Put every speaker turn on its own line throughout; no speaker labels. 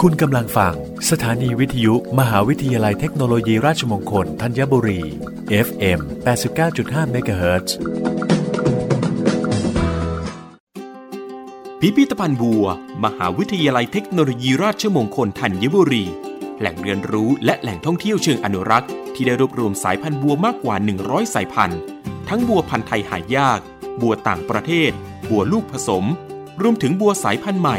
คุณกำลังฟัง สถานีวิทยุ มหาวิทยาลัยเทคโนโลยีราชมงคลธัญบุรี FM 89.5เมกะเฮิรตซ์
พิพิธภัณฑ์บัว มหาวิทยาลัยเทคโนโลยีราชมงคลธัญบุรี แหล่งเรียนรู้และแหล่งท่องเที่ยวเชิงอนุรักษ์ ที่ได้รวบรวมสายพันธุ์บัวมากกว่า 100 สายพันธุ์ ทั้งบัวพันธุ์ไทยหายาก บัวต่างประเทศ บัวลูกผสม รวมถึงบัวสายพันธุ์ใหม่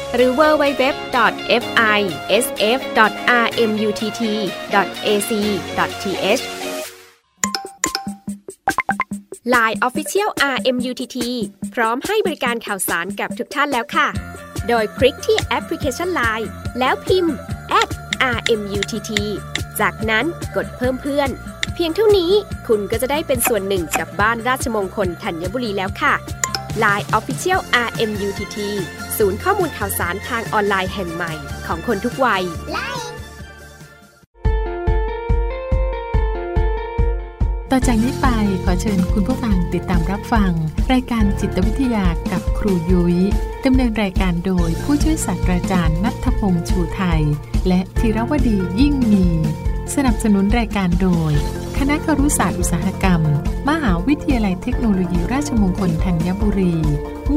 หรือ www.fisf.rmutt.ac.th Line Official RMUTT พร้อมให้บริการข่าวสารกับทุกท่านแล้วค่ะ โดยคลิกที่แอปพลิเคชัน Line แล้วพิมพ์ @RMUTT จากนั้นกดเพิ่มเพื่อน เพียงเท่านี้คุณก็จะได้เป็นส่วนหนึ่งกับบ้านราชมงคลธัญบุรีแล้วค่ะ Line Official RMUTT ศูนย์ข้อมูลข่าวสารทางออนไลน์แห่งใหม่ของคนทุกวัย
ต่อจากนี้ไปขอเชิญคุณผู้ฟังติดตามรับฟัง รายการจิตวิทยากับครูยุย้ยดำเนินรายการโดยผู้ช่วยศาสตราจารย์นัทพงษ์ชูไทย และธีรวดียิ่งมี สนับสนุนรายการโดย คณะครุศาสตร์อุตสาหกรรม มหาวิทยาลัยเทคโนโลยีราชมงคลธัญบุรี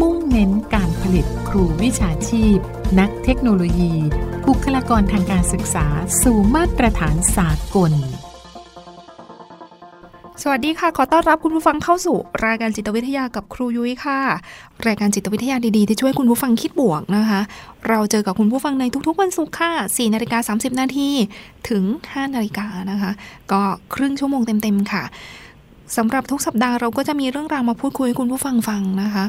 มุ่งเน้นการผลิตครูวิชาชีพ นักเทคโนโลยี บุคลากรทางการศึกษาสู่มาตรฐานสากล
สวัสดีค่ะ ขอต้อนรับคุณผู้ฟังเข้าสู่รายการจิตวิทยากับครูยุ้ยค่ะ รายการจิตวิทยาดีๆ ที่ช่วยคุณผู้ฟังคิดบวกนะคะ เราเจอกับคุณผู้ฟังในทุกๆ วันศุกร์ค่ะ4นาฬิกา30 นาทีถึง 5 นาฬิกานะคะ ก็ครึ่งชั่วโมงเต็มๆค่ะสำหรับทุกสัปดาห์เราก็จะมีเรื่องราวมาพูดคุยให้คุณผู้ฟังฟังนะคะ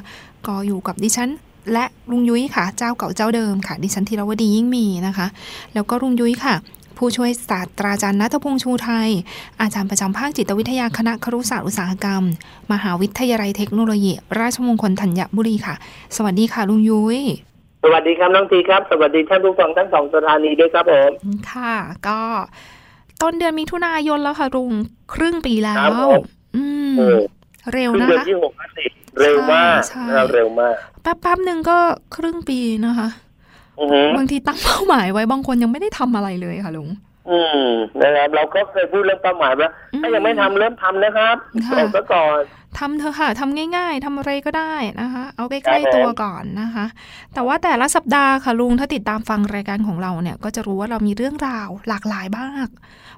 ก็อยู่กับดิฉันและลุงยุ้ยค่ะ เจ้าเก่าเจ้าเดิมค่ะ ดิฉันธีรวดียิ่งมีนะคะ แล้วก็ลุงยุ้ยค่ะ ผู้ช่วยศาสตราจารย์นัทพงษ์ชูไทย อาจารย์ประจำภาคจิตวิทยาคณะครุศาสตร์อุตสาหกรรม มหาวิทยาลัยเทคโนโลยี ราชมงคลธัญบุรีค่ะ สวัสดีค่ะลุงยุ้ย
สวัสดีครับน้องทีครับ สวัสดีท่านผู้ฟังทั้งสองสถานีด้วยครับผม
ค่ะ ก็ต้นเดือนมิถุนายนแล้วค่ะลุงครึ่งปีแล้
ครับ
ว
ผม
อืม
โอ้
เร็ว
คือ
นะ
เดือน
คะ
ที่หกแล้วสิเร็วมาก
ใช่
นะครับเร็วมาก
แป๊บๆหนึ่งก็ครึ่งปีนะคะ
อือหือ บา
งทีตั้งเป้าหมายไว้บางคนยังไม่ได้ทำอะไรเลยค่ะลุง
อืมนะครับเราก็เคยพูดเรื่องเป้าหมายว่า
อืม
ถ้ายังไม่ทำเริ่มทำนะครับ
ค่ะ
บอกซะก่อน
ทำเถอะค่ะทำง่าย ๆทำอะไรก็ได้นะคะ เอาใก
ครั
ล้
บ
ๆตัว
ผม
ก่อนนะคะ แต่ว่าแต่ละสัปดาห์ค่ะลุงถ้าติดตามฟังรายการของเราเนี่ย ก็จะรู้ว่าเรามีเรื่องราวหลากหลายมาก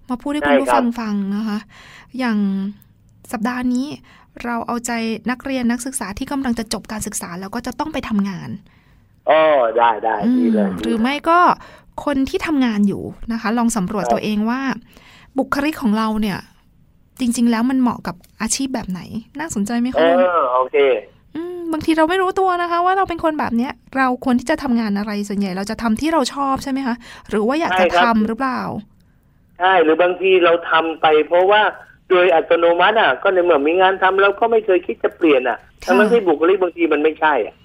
มาพูดให้คุณผู้ฟังฟังนะคะ อย่างสัปดาห์นี้เราเอาใจนักเรียนนักศึกษาที่กำลังจะจบการศึกษาแล้วก็จะต้องไปทำงาน
อ๋อได้ได้
อื
ดี
ม
เลย
หรือไม่ก็คนที่ทำงานอยู่นะคะ ลองสำรวจ
ครับ
ตัวเองว่า บุคลิกของเราเนี่ย จริง ๆ แล้วมันเหมาะกับอาชีพแบบไหน น่าสนใจไหม
เอ
คะลุง
อโอเค
อืมบางทีเราไม่รู้ตัวนะคะ ว่าเราเป็นคนแบบเนี้ย เราควรที่จะทำงานอะไรส่วนใหญ่ เราจะทำที่เราชอบใช่ไหมคะ หรือว่าอยากจะ
ใช่ครั
ทำ
บ
หรือเปล่า
ใช่หรือบางทีเราทำไป เพราะว่าโดยอัตโนมัติอะ ก็ในเมื่อมีงานทำเราก็ไม่เคยคิดจะเปลี่ยนอะ
ค่ะ
ทั้งที่บุคลิกบางทีมันไม่ใช่อะ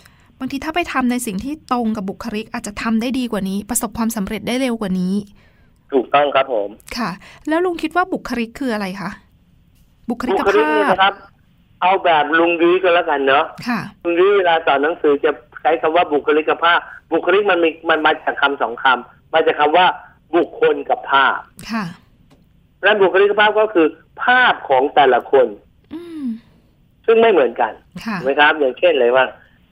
บางทีถ้าไปทำในสิ่งที่ตรงกับบุคลิก อาจจะทำได้ดีกว่านี้ ประสบความสำเร็จได้เร็วกว่านี้
ถูกต้องครับผม
ค่ะ แล้วลุงคิดว่าบุคลิกคืออะไรคะบุคลิ
บุ
ก
คลิก
ภา
เนี่ย
พ
นะครับ เอาแบบลุงยุ้ยก็แล้วกันเนาะ
ค่ะ
ลุงยุ้ยเวลาสอนหนังสือจะใช้คำว่าบุคลิกภาพ บุคลิกมันมีมันมาจากคำสองคำมาจากคำว่า บุคคลกับภาพ
ค่ะ
และบุคลิกภาพก็คือ ภาพของแต่ละคน
อืม
ซึ่งไม่เหมือนกัน
ค่ะ
ถูกไหมครับอย่างเช่นเลยว่า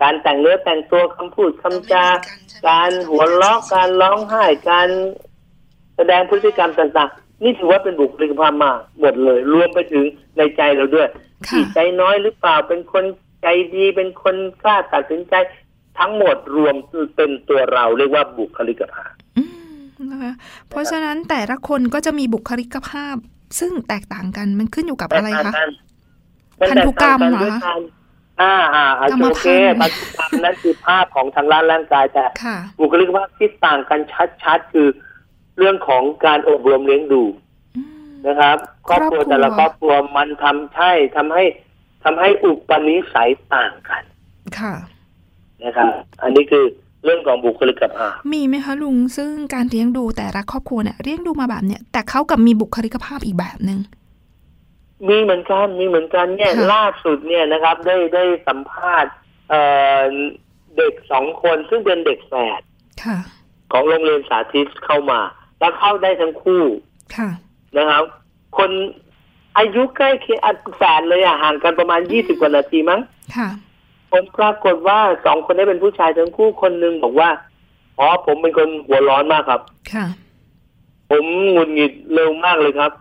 การแต่งเนื้อแต่งตัวคำพูดคำจาการหัวเราะการร้องไห้การแสดงพฤติกรรมต่างๆ นี่ถือว่าเป็นบุคลิกภาพมากหมดเลย รวมไปถึงในใจเราด้วย
ค่ะ
ที่ใจน้อยหรือเปล่าเป็นคนใจดีเป็นคนกล้าตัดสินใจ ทั้งหมดรวมเป็นตัวเราเรียกว่าบุคลิกภาพ
อืมนะคะเพราะฉะนั้นแต่ละคนก็จะมีบุคลิกภาพ ซึ่งแตกต่างกันมันขึ้นอยู่กับอะไรคะพันธุกรรมเหรอ
นแตกต่างกันด้วยกันอ่าอ่าอ่าก
รรม
โอเค
พั
พั
น
น
ธุ์
ธุกรรมนั้นคือภาพของทางด้านร่างกายแต่
ค่ะ
บุคลิกภาพที่ต่างกันชัดๆคือเรื่องของการอบรมเลี้ยงดู
อืม
นะครับครอบครัว
ครอบครัว
แต่ละครอบครัวมันทำใช่ทำให้ทำให้อุปนิสัยต่างกัน
ค่ะ
นะครับ อันนี้คือเรื่องของบุคลิกภาพ
มีไหมคะลุงซึ่งการเลี้ยงดูแต่ละครอบครัวเนี่ยเลี้ยงดูมาแบบเนี้ยแต่เขากับมีบุคลิกภาพอีกแบบหนึ่ง
มีเหมือนกันมีเหมือนกันเนี่ย
ค่ะ
ล่าสุดเนี่ยนะครับ ได้ได้สัมภาษณ์เอ่อเด็กสองคนซึ่งเป็นเด็กแฝด
ค่ะ
ของโรงเรียนสาธิตเข้ามา แล้วเข้าได้ทั้งคู่
ค่ะ
นะครับ คนอายุใกล้เคียงอันแฝดเลยอะห่างกันประมาณยี่สิบกว่านาทีมั้ง
ค่ะ
ผมปรากฏว่าสองคนนี้เป็นผู้ชายทั้งคู่คนหนึ่งบอกว่าอ๋อผมเป็นคนหัวร้อนมากครับ
ค่ะ
ผมหงุดหงิดเร็วมากเลยครับ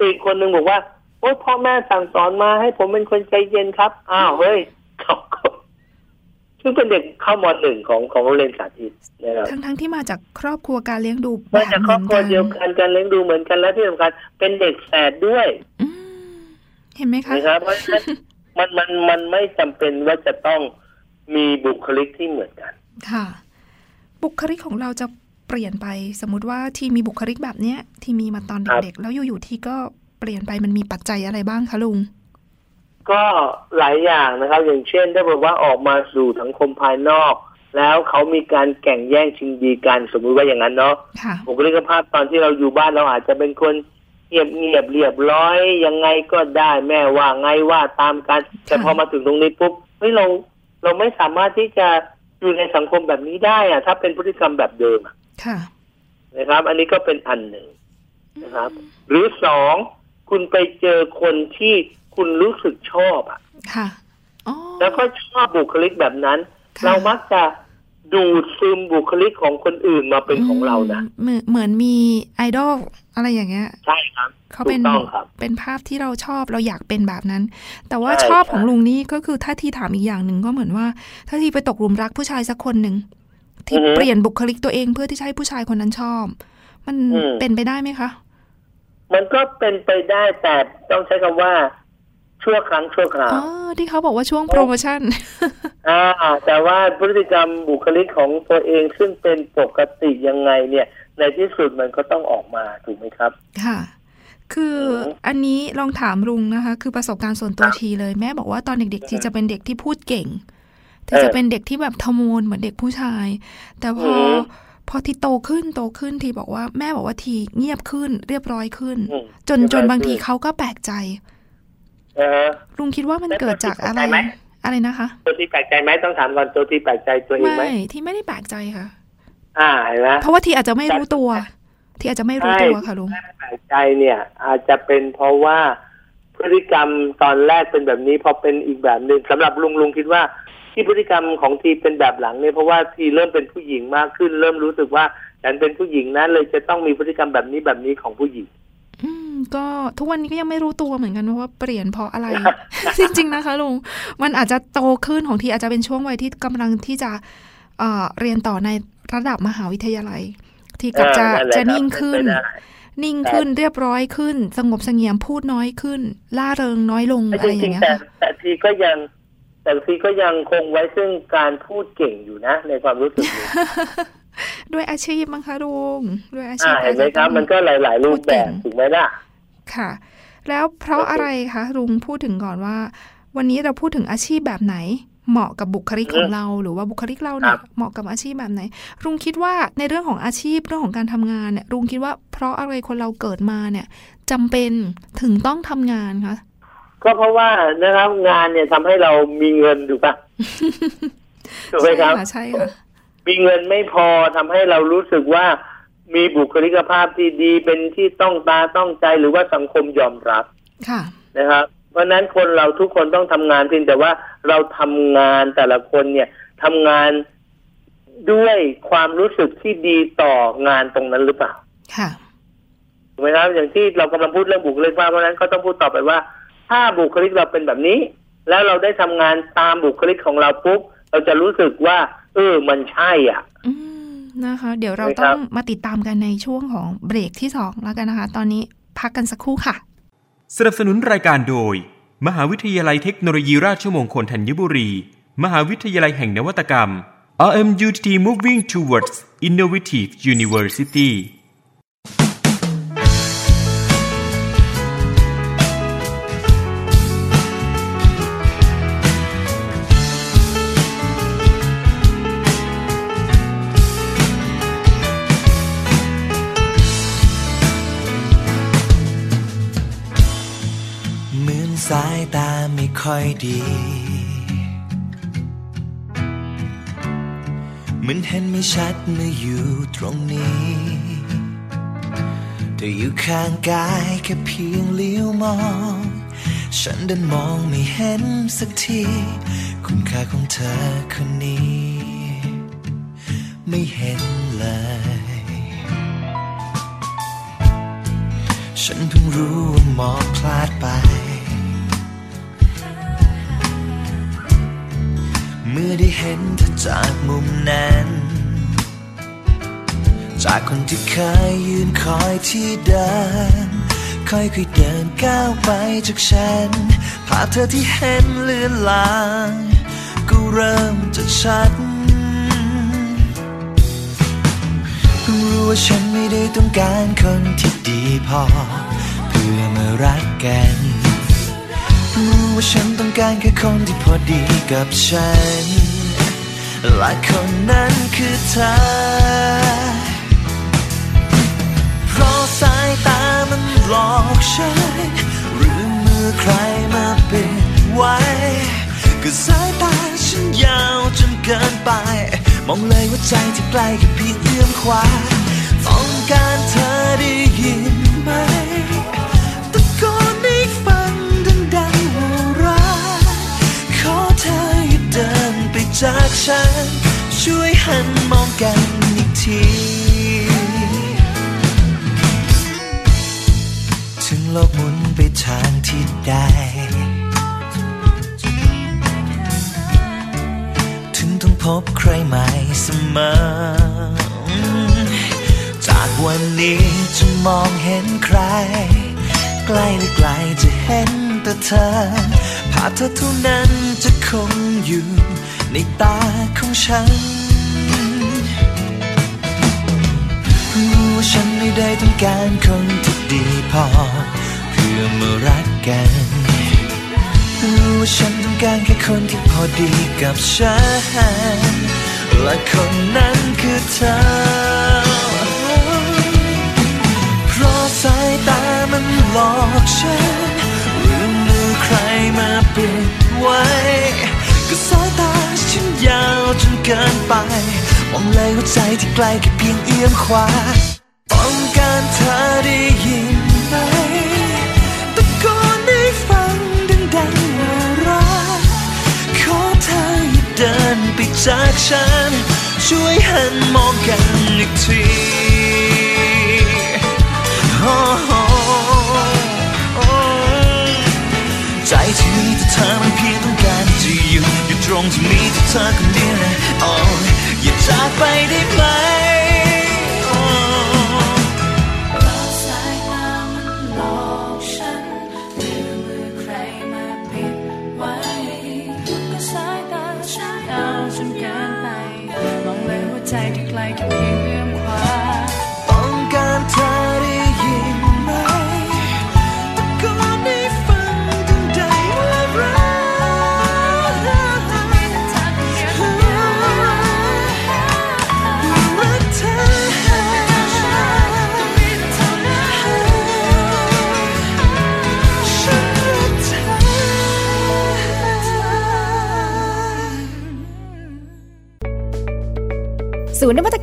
อีกคนหนึ่งบอกว่า โอ้พ่อแม่สั่งสอนมาให้ผมเป็นคนใจเย็นครับ อ้าวเฮ้ยเขาก็ซึ่งเป็นเด็กเข้ามหนึ่งของของโรงเรียนสาธิตนะครับ
ทั้งทั้งๆที่มาจากครอบครัวการเลี้ยงดูแบ
มา
บ
จาก
เห
คร
มื
อ
อบน
ครัว
กัน
เดียวกันการเลี้ยงดูเหมือนกันและที่สำคัญเป็นเด็กแฝดด้วย
อืมเห็นไหมคะ
นะครับเพราะฉะนั้นมันมันมันไม่จำเป็นว่าจะต้องมีบุคลิกที่เหมือนกัน
ค่ะ บุคลิกของเราจะเปลี่ยนไปสมมุติว่าที่มีบุคลิกแบบเนี้ย ที่มีมาตอน
ครับ
เด็กๆแล้วอยู่ๆที่ก็ เปลี่ยนไปมันมีปัจจัยอะไรบ้างคะลุง
ก็หลายอย่างนะครับ อย่างเช่น ถ้าบอกว่าออกมาสู่สังคมภายนอก แล้วเขามีการแข่งแย่งชิงดีกันสมมุติว่าอย่างนั้นเนาะ
ค่ะ
บุคลิกภาพตอนที่เราอยู่บ้านเราอาจจะเป็นคนเงียบเงียบๆเรียบร้อย ยังไงก็ได้แม่ว่าไงว่าตามกัน แต่พอมาถึงตรงนี้ปุ๊บเฮ้ยเราเราไม่สามารถที่จะอยู่ในสังคมแบบนี้ได้อะถ้าเป็นพฤติกรรมแบบเดิมอะ
ค่ะ
นะครับ อันนี้ก็เป็นอันหนึ่งนะครับ หรือสอง คุณไปเจอคนที่คุณรู้สึกชอบอะ
ค่ะอ๋อ
แล้วก็ชอบบุคลิกแบบนั้น
ค่ะ
เรามักจะดูดซึมบุคลิกของคนอื่นมาเป็นของเรานะ
เหมือนเหมือนมีไอดอลอะไรอย่างเงี้ย
ใช่ครับ
เขา
ถู
เป็น
กต้องครับ
เป็นภาพที่เราชอบเราอยากเป็นแบบนั้น แต่ว่า
ใช่
ชอบ
ใช่
ของลุงนี่ก็คือถ้าทีถามอีกอย่างหนึ่งก็เหมือนว่า ถ้าทีไปตกหลุมรักผู้ชายสักคนหนึ่งที่เปลี่ยนบุคลิกตัวเองเพื่อที่จะให้ผู้ชายคนนั้นชอบ มันเป็นไปได้ไหมคะ
มันก็เป็นไปได้แต่ต้องใช้คำว่า ชั่วครั้งชั่วคราว
อ๋อที่เขาบอกว่าช่วงโปรโมชั่น
อ่าแต่ว่าพฤติกรรมบุคลิกของตัวเองซึ่งเป็นปกติยังไงเนี่ย ในที่สุดมันก็ต้องออกมาถูกไหมครับ
ค่ะคือ
อฮึ
อันนี้ลองถามลุงนะคะ คือประสบการณ์ส่วนตัว
ครับ
ทีเลยแม่บอกว่าตอนเด็กๆที
อือฮึ
จะเป็นเด็กที่พูดเก่งที
เออ
จะเป็นเด็กที่แบบทะโมนเหมือนเด็กผู้ชาย แต่พอ
อือฮึ
พอทีโตขึ้นโตขึ้นทีบอกว่าแม่บอกว่าทีเงียบขึ้นเรียบร้อยขึ้น
อืม
จน
เรียบ
จ
ร้อย
นบางที
ขึ้น
เขาก็แปลกใจ
นะฮะ
ลุงคิดว่ามัน
แล้ว
เกิดจากอะไร
ตัวที่แปลกใจไหม
อะไรนะคะ
ตัวที่แปลกใจไหมต้องถามก่อนตัวที่แปลกใจตัวเองไหม
ไม่ที่ไม่ได้แปลกใจค่ะ
อ่าเห็นไหม
เพราะว่าทีอาจจะไม่รู้ตัว ที่อาจจะไม่รู้ตัวค่ะลุง
แปลกใจเนี่ย อาจจะเป็นเพราะว่าพฤติกรรมตอนแรกเป็นแบบนี้พอเป็นอีกแบบหนึ่งสำหรับลุงลุงคิดว่า ที่พฤติกรรมของทีเป็นแบบหลังเนี่ยเพราะว่าทีเริ่มเป็นผู้หญิงมากขึ้น เริ่มรู้สึกว่าฉันเป็นผู้หญิงนะเลยจะต้องมีพฤติกรรมแบบนี้แบบนี้ของผู้หญิง
อืมก็ทุกวันนี้ก็ยังไม่รู้ตัวเหมือนกันว่าเปลี่ยนเพราะอะไร จริง ๆ นะคะลุงมันอาจจะโตขึ้นของทีอาจจะเป็นช่วงวัยที่กำลังที่จะเอ่อเรียนต่อในระดับมหาวิทยาลัย ที่กับจะ
เออนั่นแหละ
จะ
ครับ
นิ่งขึ้น
เป็นไปได้
นิ่งขึ้นเรียบร้อยขึ้น สงบเสงี่ยมพูดน้อยขึ้น ล่าเริงน้อยลง
แต่
อะ
จ
ไรอ
ริ
ย่างงเงี้ย
ๆแต่
ค่ะ
แต่ทีก็ยัง แต่ทีก็ยังคงไว้ซึ่งการพูดเก่งอยู่นะ ในความรู้สึกนี้
ด้วยอาชีพมั้งคะลุงด้วยอาชี
อ่า
พ
เห็นไหม
อาจจะ
ครับ
ต้อง
มันก็หลาย ๆ รูปแบบ
พูดเก่ง
ถูกไหมล่ะ
ค่ะ แล้วเพราะ
โอเค
อะไรคะลุงพูดถึงก่อนว่า วันนี้เราพูดถึงอาชีพแบบไหน เหมาะกับบุคลิกของเรา หรือว่าบุคลิกเราเนี่ยเหมาะกับอาชีพแบบไหนลุงคิดว่าในเรื่องของอาชีพเรื่องของการทำงานเนี่ยลุงคิดว่าเพราะอะไรคนเราเกิดมาเนี่ยจำเป็นถึงต้องทำงานคะ
ก็เพราะว่านะครับงานเนี่ยทำให้เรามีเงินถูกปะถูกไหมครับ
ใช่ค่ะใช่ค่ะ
มีเงินไม่พอทำให้เรารู้สึกว่ามีบุคลิกภาพที่ดีเป็นที่ต้องตาต้องใจหรือว่าสังคมยอมรับ
ค่ะ
นะครับ เพราะฉะนั้นคนเราทุกคนต้องทำงานเพียงแต่ว่าเราทำงานแต่ละคนเนี่ยทำงานด้วยความรู้สึกที่ดีต่องานตรงนั้นหรือเปล่า
ค่ะ
ถูกไหมครับอย่างที่เรากำลังพูดเรื่องบุคลิกภาพเพราะฉะนั้นก็ต้องพูดต่อไปว่า ถ้าบุคลิกเราเป็นแบบนี้ แล้วเราได้ทำงานตามบุคลิกของเราปุ๊บเราจะรู้สึกว่า เออมันใช่อะ
อืมนะคะ เดี๋ยวเรา
ใช่ค
ต้
รั
อบงมาติดตามกันในช่วงของเบรกที่สองแล้วกันนะคะ ตอนนี้พักกันสักครู่ค่ะ
สนับสนุนรายการโดย มหาวิทยาลัยเทคโนโลยีราชมงคลธัญบุรี มหาวิทยาลัยแห่งนวัตกรรม RMUTT Moving Towards Innovative University
ค่อยดี เหมือนเห็นไม่ชัดเมื่ออยู่ตรงนี้แต่อยู่ข้างกายแค่เพียงเลี้ยวมอง ฉันเดินมองไม่เห็นสักที คุณค่าของเธอคนนี้ ไม่เห็นเลยฉันเพิ่งรู้ว่ามองพลาดไป มื่อได้เห็นเธอจากมุมนั้น จากคนที่เคยยืนคอยที่เดินค่อยๆเดินก้าวไปจากฉัน ภาพเธอที่เห็นเลือนลางก็เริ่มจะชัด รู้ว่าฉันไม่ได้ต้องการคนที่ดีพอ เพื่อมารักกัน รู้ว่าฉันต้องการแค่คนที่พอดีกับฉัน และคนนั้นคือเธอ เพราะสายตามันหลอกฉัน หรือมือใครมาปิดไว้ ก็สายตาฉันยาวจนเกินไป มองเลยว่าใจที่ใกล้แค่เพียงเอื้อมขวาต้องการเธอได้ยิน กฉัน ช่วยหันมองกันอีกทีถึงโลกหมุนไปทางที่ใดถึงต้องพบใครใหม่เสมอ จากวันนี้จะมองเห็นใคร ใกล้หรือไกลจะเห็นแต่เธอภาพเธอเท่านั้นจะคงอยู่ ในตาของฉัน รู้ว่าฉันไม่ได้ต้องการคนที่ดีพอ เพื่อมารักกัน รู้ว่าฉันต้องการแค่คนที่พอดีกับฉัน และคนนั้นคือเธอ เพราะสายตามันหลอกฉัน หรือมือใครมาปิดไว้ก็สาย ยาวจนเกินไปมองเลยว่าใจที่ไกลแค่เพียงเอื้อมขวาต้องการอได้ยินไหมตะโกนได้ฟังดังๆว่ารักขอเธออย่าเดินไปจากฉัน ช่วยหันมองกันอีกที ตรงที่มีแต่เธอคนเดียวนะโอ้อย่าจากไปได้ไหม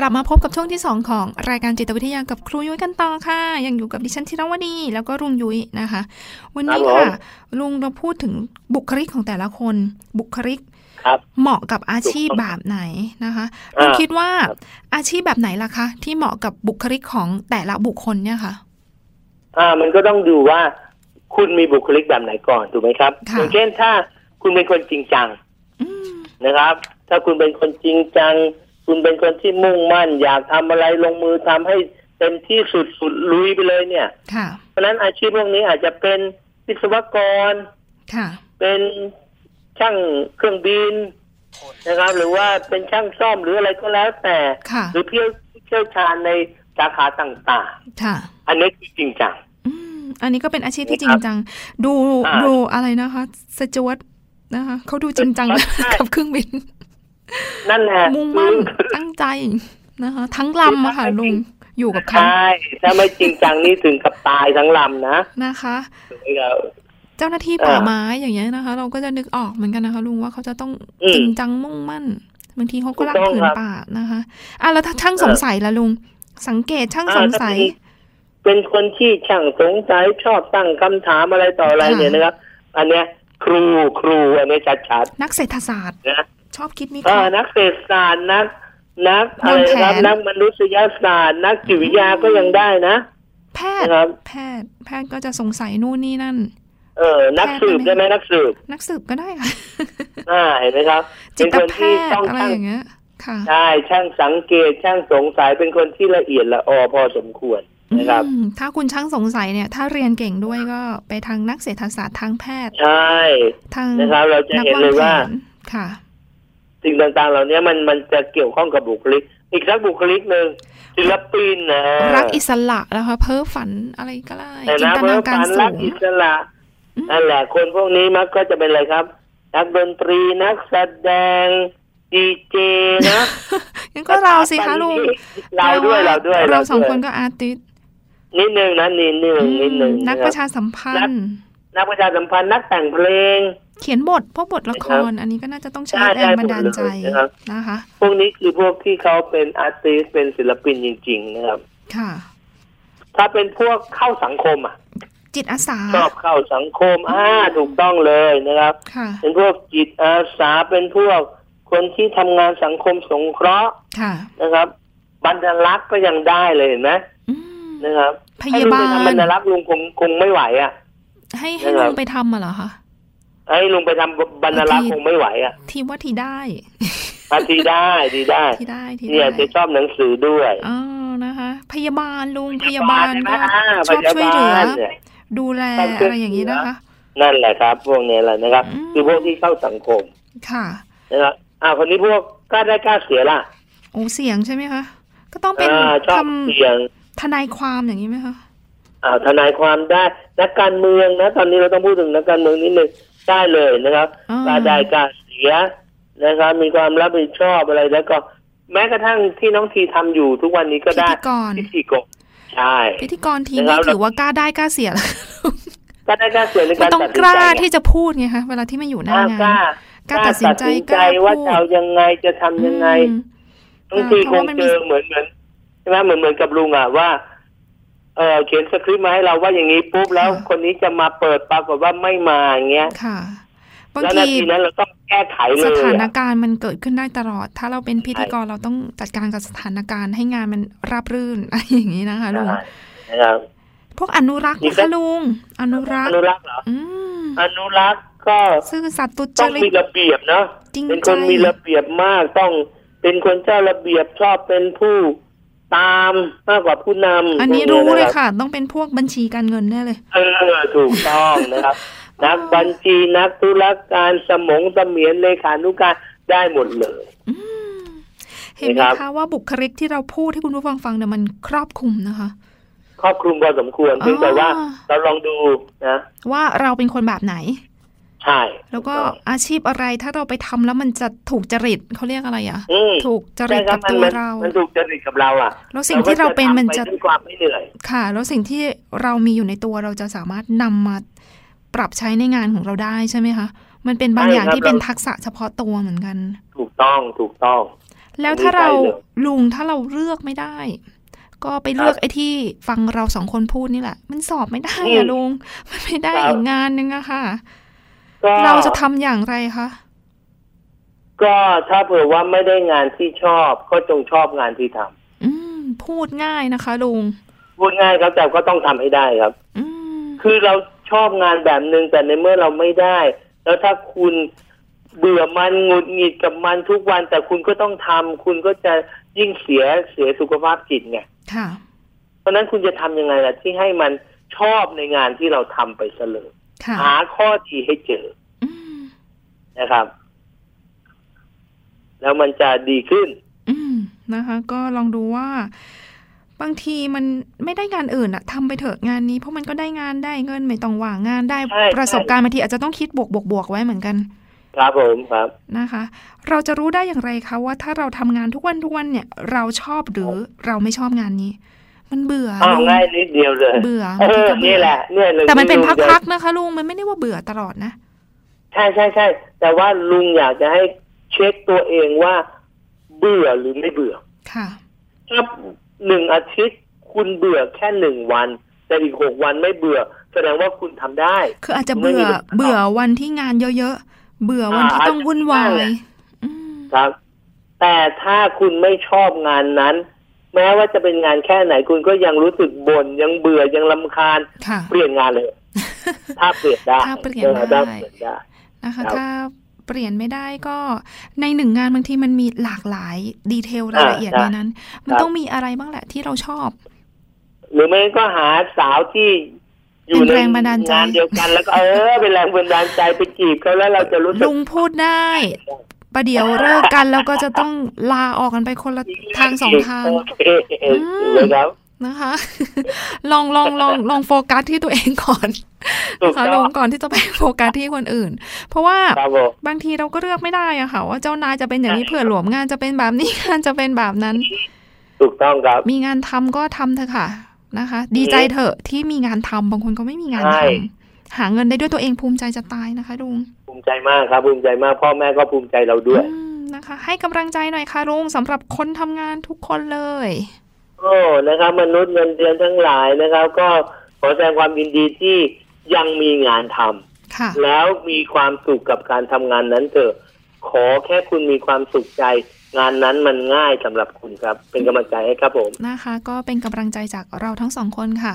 กลับมาพบกับช่วงที่ 2 ของรายการจิตวิทยากับครูยุ้ยกันต่อค่ะ ยังอยู่กับดิฉันธิรวดี แล้วก็ลุงยุ้ยนะคะ วันนี้
ครับผม
ค่ะ ลุงเราพูดถึงบุคลิกของแต่ละคน บุคลิก
ครับ
เหมาะกับอาชีพ
ถูกต้อง
แบบไหนนะคะ
อ่า
ลุงคิดว่า
ครับ
อาชีพแบบไหนล่ะคะ ที่เหมาะกับบุคลิกของแต่ละบุคคลเนี่ยค่ะ
อ่า มันก็ต้องดูว่าคุณมีบุคลิกแบบไหนก่อนถูกไหมครับ
ค่ะ
อย่างเช่นถ้าคุณเป็นคนจริงจัง
อืม
นะครับ ถ้าคุณเป็นคนจริงจัง คุณเป็นคนที่มุ่งมั่น อยากทำอะไรลงมือทำให้เต็มที่สุดสุดลุยไปเลยเนี่ย
ค่ะ
เพราะฉะนั้นอาชีพพวกนี้อาจจะเป็นวิศวกร
ค่ะ
เป็นช่างเครื่องบินนะครับ หรือว่าเป็นช่างซ่อมหรืออะไรก็แล้วแต่
ค่ะ
หรือเพียวเชี่ยวชาญในสาขาต่าง
ค่ะ
ๆอันนี้คือจริงจัง
อืมอันนี้ก็เป็นอาชีพที่จ
นะ
ริ
ค
ง
รับ
จัง ดู
อ่า
ดูอะไรนะคะสจวตนะคะเขาดูจริงจัง
ใช่
กับเครื่องบิน
นั่นแหละ
มุ่งมั่น
คือ
ตั้งใจนะคะ ทั้งลำอะค่ะลุงอยู่กับเขา
ใช่ถ้าไม่จริงจังนี่ถึงกับตายทั้งลำนะ
นะคะ
ถูกไหมครับ
เจ้าหน้าที่ป่าไม้อย่างเงี้ยนะคะ เราก็จะนึกออกเหมือนกันนะคะลุงว่าเขาจะต้อง
อืม
จริงจังมุ่งมั่นบางทีเขาก็รัก
ถูกต้อง
ผืน
ครับ
ป่านะคะอะแล้วถ้าช่างสงสัยละลุง สังเกตช่างสงสัย
อ่าถ้าเป็นเป็นคนที่ช่างสงสัยชอบตั้งคำถามอะไรต่ออะไร
ค่ะ
เนี่ยนะครับ อันเนี้ย ครูครูอันนี้ชัด
นักเศรษฐศาสตร์
ๆนะ
ชอบคิดวิเค
อ่า
ราะห์
นักเศรษฐศาสตร์นักนักอะไรนะครับ
วางแผน
นักมนุษยศาสตร์ นักจิตวิทยาก็ยังได้นะ
แพทย์
นะครับ
แพทย์ แพทย์ก็จะสงสัยนู่นนี่นั่น
เออ นักสืบได้ไหมนักสืบ
นักสืบก็ได้ค่ะ
อ่าเห็นไหมครับ
จิ
เป็น
ต
คน
แพ
ที่
ทย์
ต้อง
อะไร
ช่าง
อย่างเงี้ยค่ะ
ใช่ช่างสังเกตช่างสงสัยเป็นคนที่ละเอียดละออพอสมควรนะครับ
อืมถ้าคุณช่างสงสัยเนี่ย ถ้าเรียนเก่งด้วยก็ไปทางนักเศรษฐศาสตร์ทางแพทย์
ใช่
ทาง
นะครับเราจะ
นัก
เห็น
วาง
เลย
แผ
ว่า
นค่ะ
สิ่งต่างๆ เหล่านี้มันมันจะเกี่ยวข้องกับบุคลิก อีกสักบุคลิกหนึ่งศิลปินนะ
รักอิสระแล้วค่ะเพ้อฝันอะไรก็ได้
แต่
จิน
นะ
ต
เพราะ
นาการ
การ
สู
รัก
ง
อิสระ
อืม
นั่นแหละคนพวกนี้มักก็จะเป็นอะไรครับ นักดนตรีนักแสดงดีเจนะ
งั้นก็เราสิคะลุง
เราด้วยเราด้วย
เราสอง
ด้วย
คนก็อาร์ติสต์
นิดนึงนะนิดนึงนิดนึง
นัก
ค
ป
บ
ระชาสัมพันธ์
นักประชาสัมพันธ์นักแต่งเพลง
เขียนบทพวกบทละค
ครั
ร
บ
อันนี้ก็น่าจะต้องใช้
ใช่
แรงบันดาลใจ
ใช่ถูกเลยนะครับ
นะคะ
พวกนี้คือพวกที่เขาเป็นอาร์ติสเป็นศิลปินจริง ๆ นะครับ
ค่ะ
ถ้าเป็นพวกเข้าสังคมอะ
จิตอาสา
ชอบเข้าสังคมอ่าถูกต้องเลยนะครับ
ค่ะ
เป็นพวกจิตอาสาเป็นพวกคนที่ทำงานสังคมสงเคราะห์
ค่ะ
นะครับ บรรลักษ์ก็ยังได้เลยเห็นไหม
อืม
นะครับ
พยาบาล
ให้ลุงไปทำบรรลักษ์ลุงคงคงไม่ไหวอะ
ให้ให้
นะครับ
ลุงไปทำมาเหรอคะ
ให้ลุงไปทำบรรลักษ์
ที
คงไม่ไหวอะ
ทีว่าทีได้
อะทีได้ทีได้
ทีได้ที
เนี่ย
ได้
จะชอบหนังสือด้วย
อ๋อนะคะ พยาบาลลุงพยาบาล
ใช่ไหม
ก็
อ่า
ชอบช่วยเหลือ
พยาบาลเนี่ย
ดูแล
ชอบช่วย
อะไรอย่างนี้
เหลือ
นะคะ
นั่นแหละครับ พวกนี้แหละนะครับ
อืม
คือพวกที่เข้าสังคม
ค่ะ
นะครับอ่าคนนี้พวกกล้าได้กล้าเสียล่ะ
โอ้เสียงใช่ไหมคะก็ต้องเป็น
อ่าชอบ
ท
เสียงำ
ทนายความอย่างนี้ไหมคะ
อ่าทนายความได้นักการเมืองนะ ตอนนี้เราต้องพูดถึงนักการเมืองนิดนึง ได้เลยนะครับ
อ่าก
ล้าได้กล้าเสียนะครับ มีความรับผิดชอบอะไรแล้วก็ แม้กระทั่งที่น้องทีทำอยู่ทุกวันนี้ก็
พิ
ได้
ธีกร
พิธีกรใช่
พิธีกรที
นะ
นี้
ครับ
ถือว่ากล้าได้กล้าเสียแล้ว
ก็ได้กล้าเสียใน
มัน
การ
ต้อง
ตัดสิ
ก
น
ล้า
ใจไง
ที่จะพูดไงคะเวลาที่มันอยู่หน้า
อ่างา
น
กล้าก
ล้าตัดสินใจ
กล้าก
ล้า
ว่า
พู
จะ
ด
เอายังไงจะทำยังไง
อืม
บางที
เพ
ค
ราะ
ง
ว่ามัน
เจ
มี
อเหมือนเหมือนใช่ไหมเหมือนเหมือนกับลุงอะว่า เออเขียนสคริปต์มาให้เราว่าอย่างนี้ปุ๊บแล้วคนนี้จะมาเปิดปรากฏว่าไม่มาอย่างเงี้ย
ค่ะบาง
แล้ว
ที
นาทีนั้นเราต้องแก้ไขเล
ส
ย
ถาน
อะ
การณ์มันเกิดขึ้นได้ตลอด ถ้าเราเป็นพิธีกรเราต้องจัดการกับสถานการณ์ให้งานมันราบรื่นอะไรอย่างนี้นะคะลุง
ใช่นะครับ
พวกอนุรักษ์
อีก
นะ
สั
คะ
ก
ลุงอนุรั
อก
ษ์
นุรักษ์เหรอ
อืม
อนุรักษ์ก็
ซื่อสัตย์ตุจ
ต้อง
ริ
มี
ต
ระเบียบเนาะ
จริง
เป็น
ใจ
คนมีระเบียบมากต้องเป็นคนเจ้าระเบียบชอบเป็นผู้ ตามมากกว่าผู้นำ
อันนี้
พวก
รู้เลย
นะบ
ค่ะ ต้องเป็นพวกบัญชีการเงินแน่เลย
เออถูกต้องนะครับ นักบัญชีนักธุรการสมงเสมียนเลขานุการได้หมดเลย
อืมเห็นไหม
นะครับ
คะว่าบุคลิกที่เราพูดให้คุณผู้ฟังฟังเนี่ยมันครอบคลุมนะคะ
ครอบคลุมพอสมควร
อ๋อ
เพียงแต่ว่าเราลองดูนะ
ว่าเราเป็นคนแบบไหน
ใช่
แล้วก็อาชีพอะไรถ้าเราไปทำแล้วมันจะถูกจริตเขาเรียกอะไรอะ
อืม
ถูกจริ
ใช่
ต
ครั
กั
บบมัน
ตัว
มัน
เรา
มันถูกจริตกับเราอะ
แล้วสิ่งที่เราเป็นมันจะ
ราก็ทำไปด้วยความไม่เหนื่อย
ค่ะ แล้วสิ่งที่เรามีอยู่ในตัวเราจะสามารถนำมาปรับใช้ในงานของเราได้ใช่ไหมคะ มันเป็นบาง
ใช่
อย่าง
ครับ
ที่เป็น
เรา
ทักษะเฉพาะตัวเหมือนกัน
ถูกต้องถูกต้อง
แล้วถ้าเรา
ใช่เลย
ลุงถ้าเราเลือกไม่ได้ก็ไปเลือกไอ้ที่ฟังเราสองคนพูดนี่แหละ มันสอบไม่ได้
อื
อะ
ม
ลุง มันไม่ได้
ครับ
อีกงานนึงอะค่ะ
ก็
เราจะทำอย่างไรคะ
ก็ถ้าเผื่อว่าไม่ได้งานที่ชอบ ก็จงชอบงานที่ทำ
อืม พูดง่ายนะคะลุง
พูดง่ายครับแต่ก็ต้องทำให้ได้ครับ
อืม
คือเราชอบงานแบบหนึ่งแต่ในเมื่อเราไม่ได้ แล้วถ้าคุณเบื่อมันหงุดหงิดกับมันทุกวัน แต่คุณก็ต้องทำคุณก็จะยิ่งเสียเสียสุขภาพจิตไง
ค่ะ
เพราะฉะนั้นคุณจะทำยังไงล่ะที่ให้มันชอบในงานที่เราทำไปเสลย
ค่ะ
หาข้อดีให้เจอ
อืม
นะครับ แล้วมันจะดีขึ้น
อืมนะคะ ก็ลองดูว่าบางทีมันไม่ได้งานอื่นอะทำไปเถอะงานนี้เพราะมันก็ได้งานได้เงินไม่ต้องว่างงานได้
ใช่
ประสบการณ์บางทีอาจจะต้องคิดบวกบวกบวกไว้เหมือนกัน
ครับผมครับ
นะคะ เราจะรู้ได้อย่างไรคะว่าถ้าเราทำงานทุกวันทุกวันเนี่ย เราชอบหรือเราไม่ชอบงานนี้ มันเบื่อ
อ้าว
ลุง
ง่ายนิดเดียวเลย
เบื่อ
เออ
มันก็เบื่อ
นี่แหละเนี่ยเลย
แต่มันเป็น
ที่ลุงจะ
พักๆนะคะลุงมันไม่ได้ว่าเบื่อตลอดนะ
ใช่ใช่ใช่แต่ว่าลุงอยากจะให้เช็คตัวเองว่า เบื่อหรือไม่เบื่อ
ค่ะ
ถ้าหนึ่งอาทิตย์คุณเบื่อแค่หนึ่งวัน แต่อีกหกวันไม่เบื่อ แสดงว่าคุณทำได้
คืออาจจะเบื่อ
ไม่มีปัญหา
เบื่อวันที่งานเยอะๆเบื่อวันที่
อ่า
ต้องวุ่นวา
อาจจะ
ย
ได้
อืม
ครับ แต่ถ้าคุณไม่ชอบงานนั้น แม้ว่าจะเป็นงานแค่ไหนคุณก็ยังรู้สึกบ่นยังเบื่อยังลำคาญ
ค่ะ
เปลี่ยนงานเลย ถ้าเปลี่ยนได้
ถ้าเปลี่ยน
ออ
ได้
ถ้าเปลี่ยนได้
นะคะ
ครับ
ถ้าเปลี่ยนไม่ได้ก็ในหนึ่งงานบางทีมันมีหลากหลายดีเทลรายละเอียด
อ่า
ในนั้น มัน
ครับ
ต้องมีอะไรบ้างแหละที่เราชอบ
หรือไม่งั้นก็หาสาวที่อยู่
เป็น
ใน
แรงบันดาลใจ
งานเดียวกันแล้วก็เออเป็นแรงบันดาลใจไปจีบเขาแล้วเราจะรู้สึก
ลุงพูดได้ ประเดี๋ยวเลิกกันแล้วก็จะต้องลาออกกันไปคนละทางสองทาง
โอเครับ
นะคะ ลองลองลองลองโฟกัสที่ตัวเองก่อนนะคะล
อง
ก่อนที่จะไปโฟกัสที่คนอื่น เพราะว่า
บา
งทีเราก็เลือกไม่ได้อะค่ะ ว่าเจ้านายจะเป็นอย่างนี้เผื่อหลวมงานจะเป็นแบบนี้งานจะเป็นแบบนั้น
ถูกต้องครับ
มีงานทำก็ทำเถอะค่ะนะคะ ดีใจเถอะที่มีงานทำบางคนก็ไม่มีงานทำหาเงินได้ด้วยตัวเองภูมิใจจะตายนะคะลุง
ภูมิใจมากครับภูมิใจมาก พ่อแม่ก็ภูมิใจเราด้วย
อืมนะคะ ให้กำลังใจหน่อยค่ะลุงสำหรับคนทำงานทุกคนเลย
โอ้นะครับ มนุษย์เงินเดือนทั้งหลายนะครับ ก็ขอแสดงความยินดีที่ยังมีงานทำ
ค่ะ
แล้วมีความสุขกับการทำงานนั้นเถอะ ขอแค่คุณมีความสุขใจ งานนั้นมันง่ายสำหรับคุณครับ เป็นกำลังใจให้ครับผม
นะคะ ก็เป็นกำลังใจจากเราทั้งสองคนค่ะ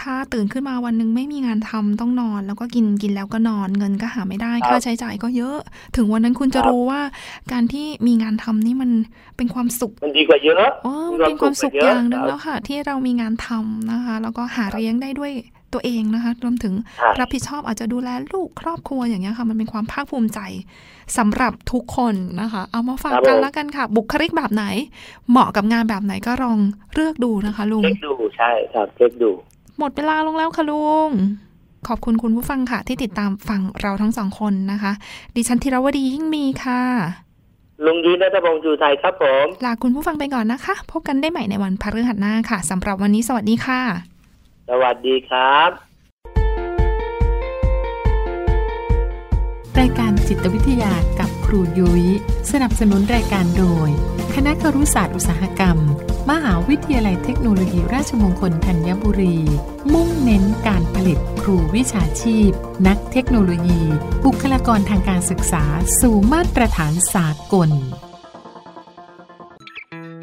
ถ้าตื่นขึ้นมาวันหนึ่งไม่มีงานทำต้องนอน แล้วก็กินกินแล้วก็นอน เงินก็หาไม่ได้
ครับ
ค่าใช้จ่ายก็เยอะ ถึงวันนั้นคุณจะ
ครับ
รู้ว่า การที่มีงานทำนี่มันเป็นความสุข
มันดีกว่าเยอะ
อ๋อมันเป็นความสุข
เะ
อย่างหนึ่ง
ครับ
แล้วค่ะ ที่เรามีงานทำนะคะ แล้วก็หาเลี้ยงได้ด้วย ตัวเองนะคะรวมถึง
ครับ
รับผิดชอบอาจจะดูแลลูกครอบครัวอย่างเงี้ยค่ะ มันเป็นความภาคภูมิใจสำหรับทุกคนนะคะ เอามาฝากกันแล้วกันค่ะ บุคลิกแบบไหน เหมาะกับงานแบบไหนก็ลองเลือกดูนะคะ ลุง
เช็คดูใช่ครับเช็คดู
หมดเวลาลงแล้วค่ะลุงขอบคุณคุณผู้ฟังค่ะ ที่ติดตามฟังเราทั้งสองคนนะคะ ดิฉันธีรวดียิ่งมีค่ะ
ลุงยุ้ยนัทพงศ์จูไทยครับผม
ลาคุณผู้ฟังไปก่อนนะคะ พบกันได้ใหม่ในวันพฤหัสหน้าค่ะสำหรับวันนี้สวัสดีค่ะ
สวัสดีครับ
รายการจิตวิทยากับครูยุย้ย สนับสนุนรายการโดย คณะครุศาสตร์อุตสาหกรรม มหาวิทยาลัยเทคโนโลยีราชมงคลธัญบุรี มุ่งเน้นการผลิตครูวิชาชีพ นักเทคโนโลยี บุคลากรทางการศึกษา สู่มาตรฐานสากล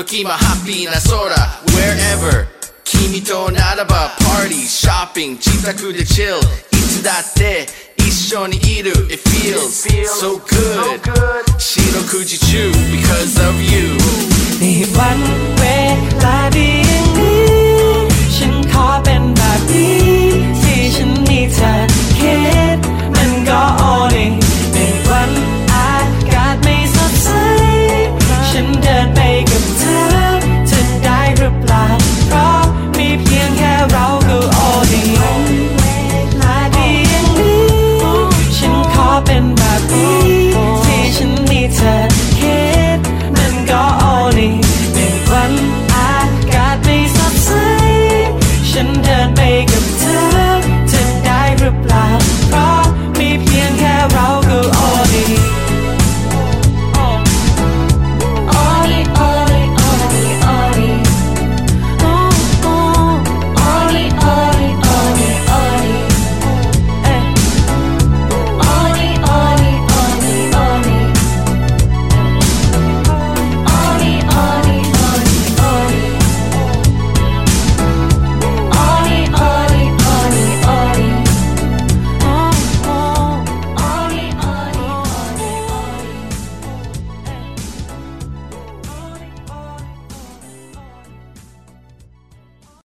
時もハッピーな空 wherever 君とならば party shopping 自宅で chill いつだって一緒にいる it feels so good 四六時中 because of you
ในวันเวลาดีอย่างนี้ ฉันขอเป็นแบบนี้ ที่ฉันมีเธอคิดมันก็